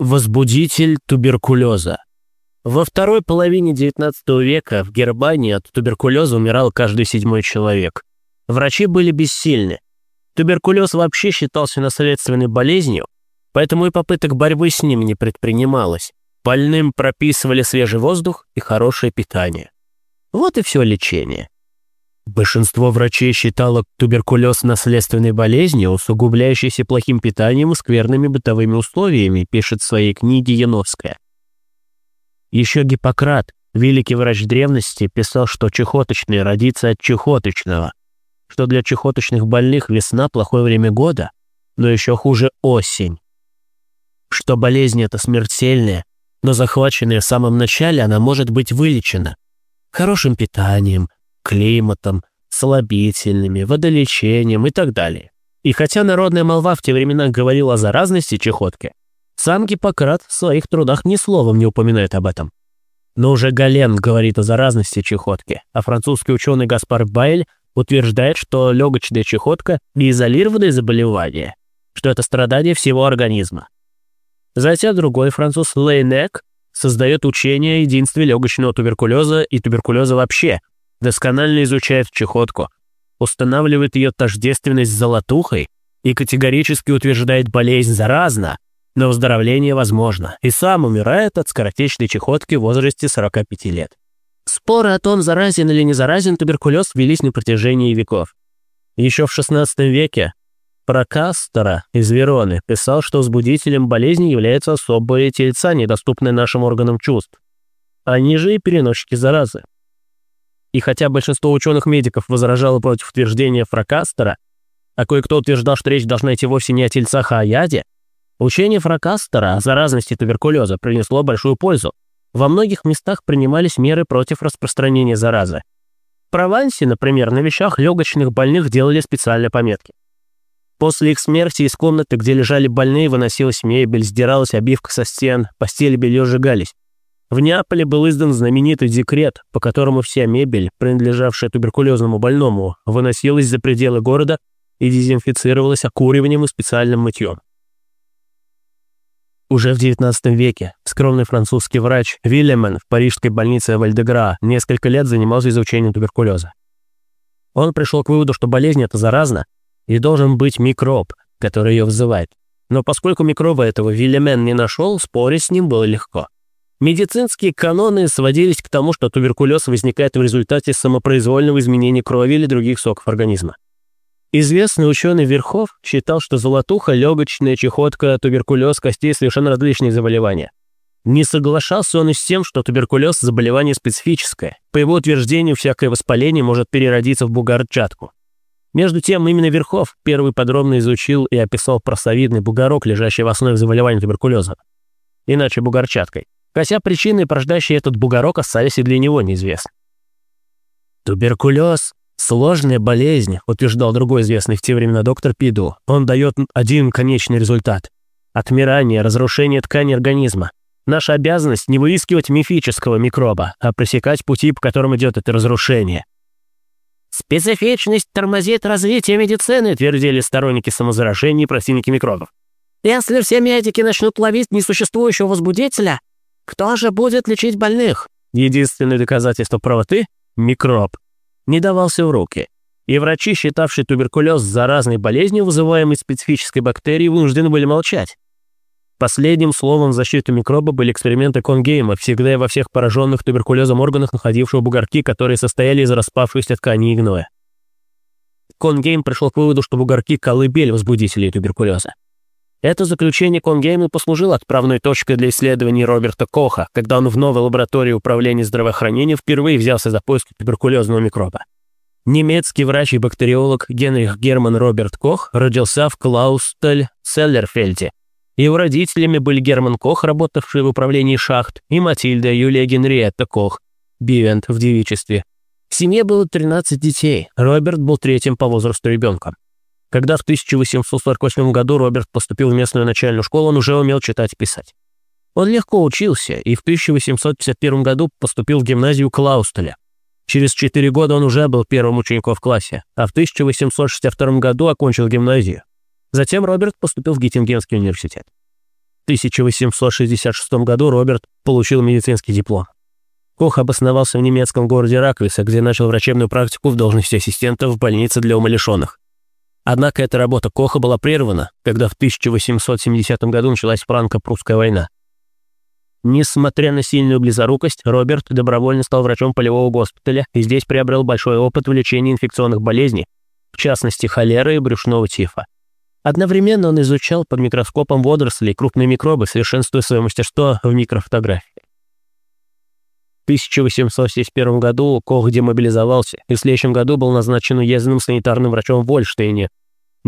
Возбудитель туберкулеза. Во второй половине XIX века в Германии от туберкулеза умирал каждый седьмой человек. Врачи были бессильны. Туберкулез вообще считался наследственной болезнью, поэтому и попыток борьбы с ним не предпринималось. Больным прописывали свежий воздух и хорошее питание. Вот и все лечение. Большинство врачей считало туберкулез наследственной болезнью, усугубляющейся плохим питанием и скверными бытовыми условиями, пишет в своей книге Яновская. Еще Гиппократ, великий врач древности, писал, что чехоточный родится от чехоточного, что для чехоточных больных весна – плохое время года, но еще хуже осень, что болезнь эта смертельная, но захваченная в самом начале она может быть вылечена хорошим питанием – климатом, слабительными, водолечением и так далее. И хотя народная молва в те времена говорила о заразности чехотки, сам Гиппократ в своих трудах ни словом не упоминает об этом. Но уже Гален говорит о заразности чехотки, а французский ученый Гаспар Байль утверждает, что легочная чехотка – не изолированное заболевание, что это страдание всего организма. Затем другой француз Лейнек создает учение о единстве легочного туберкулеза и туберкулеза вообще, досконально изучает чехотку, устанавливает ее тождественность с золотухой и категорически утверждает болезнь заразна, но выздоровление возможно, и сам умирает от скоротечной чехотки в возрасте 45 лет. Споры о том, заразен или не заразен туберкулез, велись на протяжении веков. Еще в XVI веке Прокастера из Вероны писал, что возбудителем болезни является особые тельца, недоступные нашим органам чувств. Они же и переносчики заразы. И хотя большинство ученых-медиков возражало против утверждения Фракастера, а кое-кто утверждал, что речь должна идти вовсе не о тельцах, а о яде, учение Фракастера о заразности туберкулеза принесло большую пользу. Во многих местах принимались меры против распространения заразы. В Провансе, например, на вещах легочных больных делали специальные пометки. После их смерти из комнаты, где лежали больные, выносилась мебель, сдиралась обивка со стен, постели белье сжигались. В Неаполе был издан знаменитый декрет, по которому вся мебель, принадлежавшая туберкулезному больному, выносилась за пределы города и дезинфицировалась окуриванием и специальным мытьем. Уже в XIX веке скромный французский врач Вильямен в парижской больнице Вальдегра несколько лет занимался изучением туберкулеза. Он пришел к выводу, что болезнь эта заразна и должен быть микроб, который ее вызывает. Но поскольку микроба этого Вильямен не нашел, спорить с ним было легко. Медицинские каноны сводились к тому, что туберкулез возникает в результате самопроизвольного изменения крови или других соков организма. Известный ученый Верхов считал, что золотуха, легочная чехотка, туберкулез костей совершенно различные заболевания. Не соглашался он и с тем, что туберкулез – заболевание специфическое. По его утверждению, всякое воспаление может переродиться в бугорчатку. Между тем, именно Верхов первый подробно изучил и описал просовидный бугорок, лежащий в основе заболевания туберкулеза. Иначе бугорчаткой хотя причины, порождающие этот бугорок, остались и для него неизвестны. Туберкулез – сложная болезнь, утверждал другой известный в те времена доктор Пиду. Он дает один конечный результат – отмирание, разрушение ткани организма. Наша обязанность не выискивать мифического микроба, а пресекать пути, по которым идет это разрушение. «Специфичность тормозит развитие медицины», твердили сторонники самозаражений и противники микробов. «Если все медики начнут ловить несуществующего возбудителя, кто же будет лечить больных? Единственное доказательство правоты – микроб. Не давался в руки. И врачи, считавшие туберкулез заразной болезнью, вызываемой специфической бактерией, вынуждены были молчать. Последним словом в защиту микроба были эксперименты Конгейма, всегда и во всех пораженных туберкулезом органах, находившего бугорки, которые состояли из распавшихся тканей и гноя. Конгейм пришел к выводу, что бугорки – колыбель возбудителей туберкулеза. Это заключение Конгейма послужило отправной точкой для исследований Роберта Коха, когда он в новой лаборатории управления здравоохранением впервые взялся за поиски туберкулезного микроба. Немецкий врач и бактериолог Генрих Герман Роберт Кох родился в Клаустель-Селлерфельде. Его родителями были Герман Кох, работавший в управлении шахт, и Матильда Юлия Генриетта Кох, Бивент в девичестве. В семье было 13 детей, Роберт был третьим по возрасту ребенком. Когда в 1848 году Роберт поступил в местную начальную школу, он уже умел читать и писать. Он легко учился и в 1851 году поступил в гимназию Клаустеля. Через четыре года он уже был первым учеником в классе, а в 1862 году окончил гимназию. Затем Роберт поступил в Геттингенский университет. 1866 году Роберт получил медицинский диплом. Кох обосновался в немецком городе Раквиса, где начал врачебную практику в должности ассистента в больнице для умалишенных. Однако эта работа Коха была прервана, когда в 1870 году началась франко-прусская война. Несмотря на сильную близорукость, Роберт добровольно стал врачом полевого госпиталя и здесь приобрел большой опыт в лечении инфекционных болезней, в частности холеры и брюшного тифа. Одновременно он изучал под микроскопом водоросли и крупные микробы, совершенствуя свое мастерство в микрофотографии. В 1871 году Кох демобилизовался и в следующем году был назначен уездным санитарным врачом в Вольштейне,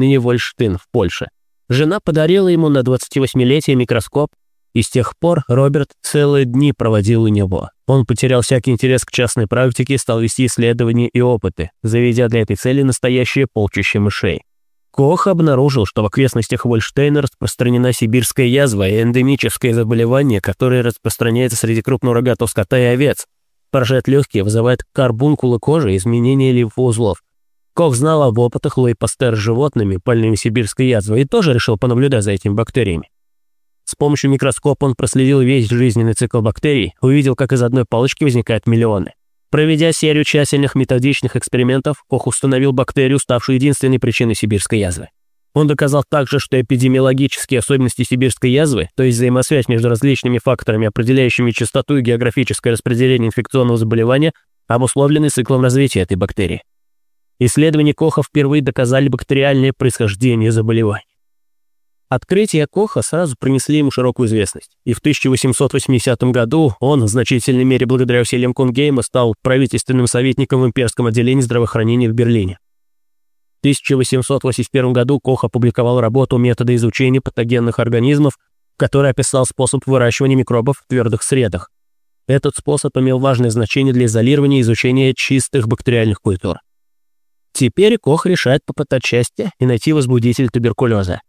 ныне Вольштин, в Польше. Жена подарила ему на 28-летие микроскоп, и с тех пор Роберт целые дни проводил у него. Он потерял всякий интерес к частной практике и стал вести исследования и опыты, заведя для этой цели настоящее полчище мышей. Кох обнаружил, что в окрестностях Вольштейна распространена сибирская язва и эндемическое заболевание, которое распространяется среди крупного рогатого скота и овец. Поражает легкие, вызывает карбункулы кожи и изменение лимфоузлов. Кох знал об опытах Луи Пастер с животными, больными сибирской язвой, и тоже решил понаблюдать за этими бактериями. С помощью микроскопа он проследил весь жизненный цикл бактерий, увидел, как из одной палочки возникают миллионы. Проведя серию тщательных методичных экспериментов, Кох установил бактерию, ставшую единственной причиной сибирской язвы. Он доказал также, что эпидемиологические особенности сибирской язвы, то есть взаимосвязь между различными факторами, определяющими частоту и географическое распределение инфекционного заболевания, обусловлены циклом развития этой бактерии. Исследования Коха впервые доказали бактериальное происхождение заболеваний. Открытия Коха сразу принесли ему широкую известность, и в 1880 году он, в значительной мере благодаря усилиям Кунгейма, стал правительственным советником в имперском отделении здравоохранения в Берлине. В 1881 году Кох опубликовал работу «Методы изучения патогенных организмов», в которой описал способ выращивания микробов в твердых средах. Этот способ имел важное значение для изолирования и изучения чистых бактериальных культур. Теперь Кох решает попытать счастье и найти возбудитель туберкулеза.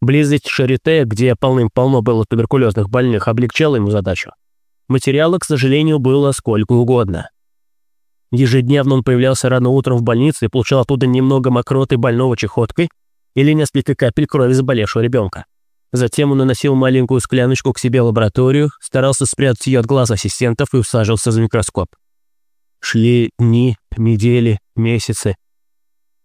Близость Шарите, где полным-полно было туберкулезных больных, облегчала ему задачу. Материала, к сожалению, было сколько угодно. Ежедневно он появлялся рано утром в больнице и получал оттуда немного мокроты больного чехоткой или несколько капель крови заболевшего ребенка. Затем он наносил маленькую скляночку к себе в лабораторию, старался спрятать ее от глаз ассистентов и усаживался за микроскоп. Шли дни, недели, месяцы.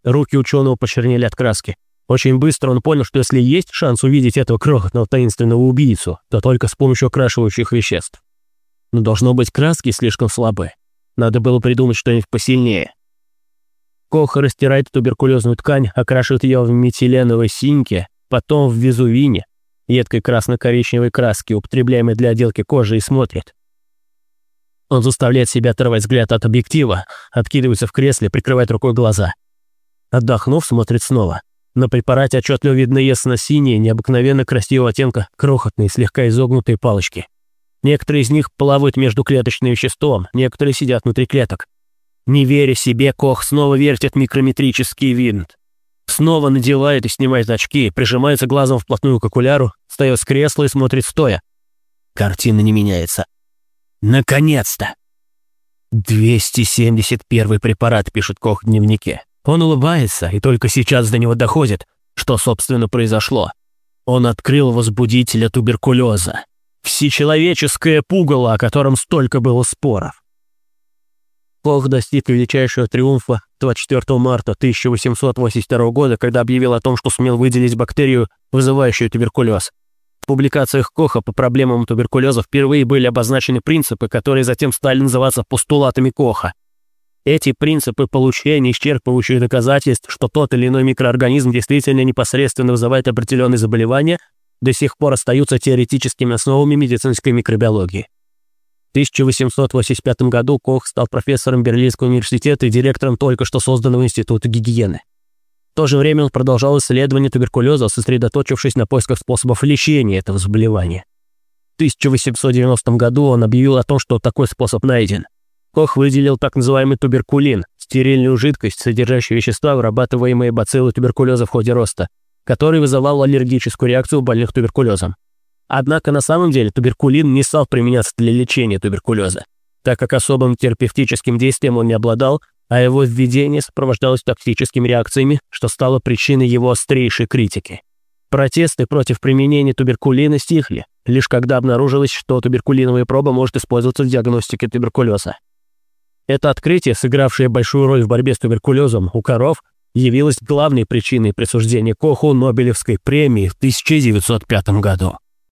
Руки ученого почернели от краски. Очень быстро он понял, что если есть шанс увидеть этого крохотного таинственного убийцу, то только с помощью окрашивающих веществ. Но должно быть краски слишком слабы. Надо было придумать что-нибудь посильнее. Кох растирает туберкулезную ткань, окрашивает ее в метиленовой синьке, потом в визувине, едкой красно-коричневой краски, употребляемой для отделки кожи, и смотрит. Он заставляет себя оторвать взгляд от объектива, откидывается в кресле, прикрывает рукой глаза. Отдохнув, смотрит снова. На препарате отчетливо видны ясно-синие, необыкновенно красивого оттенка, крохотные, слегка изогнутые палочки. Некоторые из них плавают между клеточным веществом, некоторые сидят внутри клеток. Не веря себе, Кох снова вертит микрометрический винт. Снова надевает и снимает очки, прижимается глазом вплотную к окуляру, встает с кресла и смотрит стоя. Картина не меняется. Наконец-то! 271 препарат, пишет Кох в дневнике. Он улыбается, и только сейчас до него доходит, что, собственно, произошло. Он открыл возбудителя туберкулеза. Всечеловеческое пугало, о котором столько было споров. Кох достиг величайшего триумфа 24 марта 1882 года, когда объявил о том, что сумел выделить бактерию, вызывающую туберкулез. В публикациях Коха по проблемам туберкулеза впервые были обозначены принципы, которые затем стали называться постулатами Коха. Эти принципы получения исчерпывающих доказательств, что тот или иной микроорганизм действительно непосредственно вызывает определенные заболевания, до сих пор остаются теоретическими основами медицинской микробиологии. В 1885 году Кох стал профессором Берлинского университета и директором только что созданного института гигиены. В то же время он продолжал исследование туберкулеза, сосредоточившись на поисках способов лечения этого заболевания. В 1890 году он объявил о том, что такой способ найден – Кох выделил так называемый туберкулин, стерильную жидкость, содержащую вещества, вырабатываемые бациллы туберкулеза в ходе роста, который вызывал аллергическую реакцию у больных туберкулезом. Однако на самом деле туберкулин не стал применяться для лечения туберкулеза, так как особым терапевтическим действием он не обладал, а его введение сопровождалось токсическими реакциями, что стало причиной его острейшей критики. Протесты против применения туберкулина стихли, лишь когда обнаружилось, что туберкулиновая проба может использоваться в диагностике туберкулеза. Это открытие, сыгравшее большую роль в борьбе с туберкулезом у коров, явилось главной причиной присуждения Коху Нобелевской премии в 1905 году.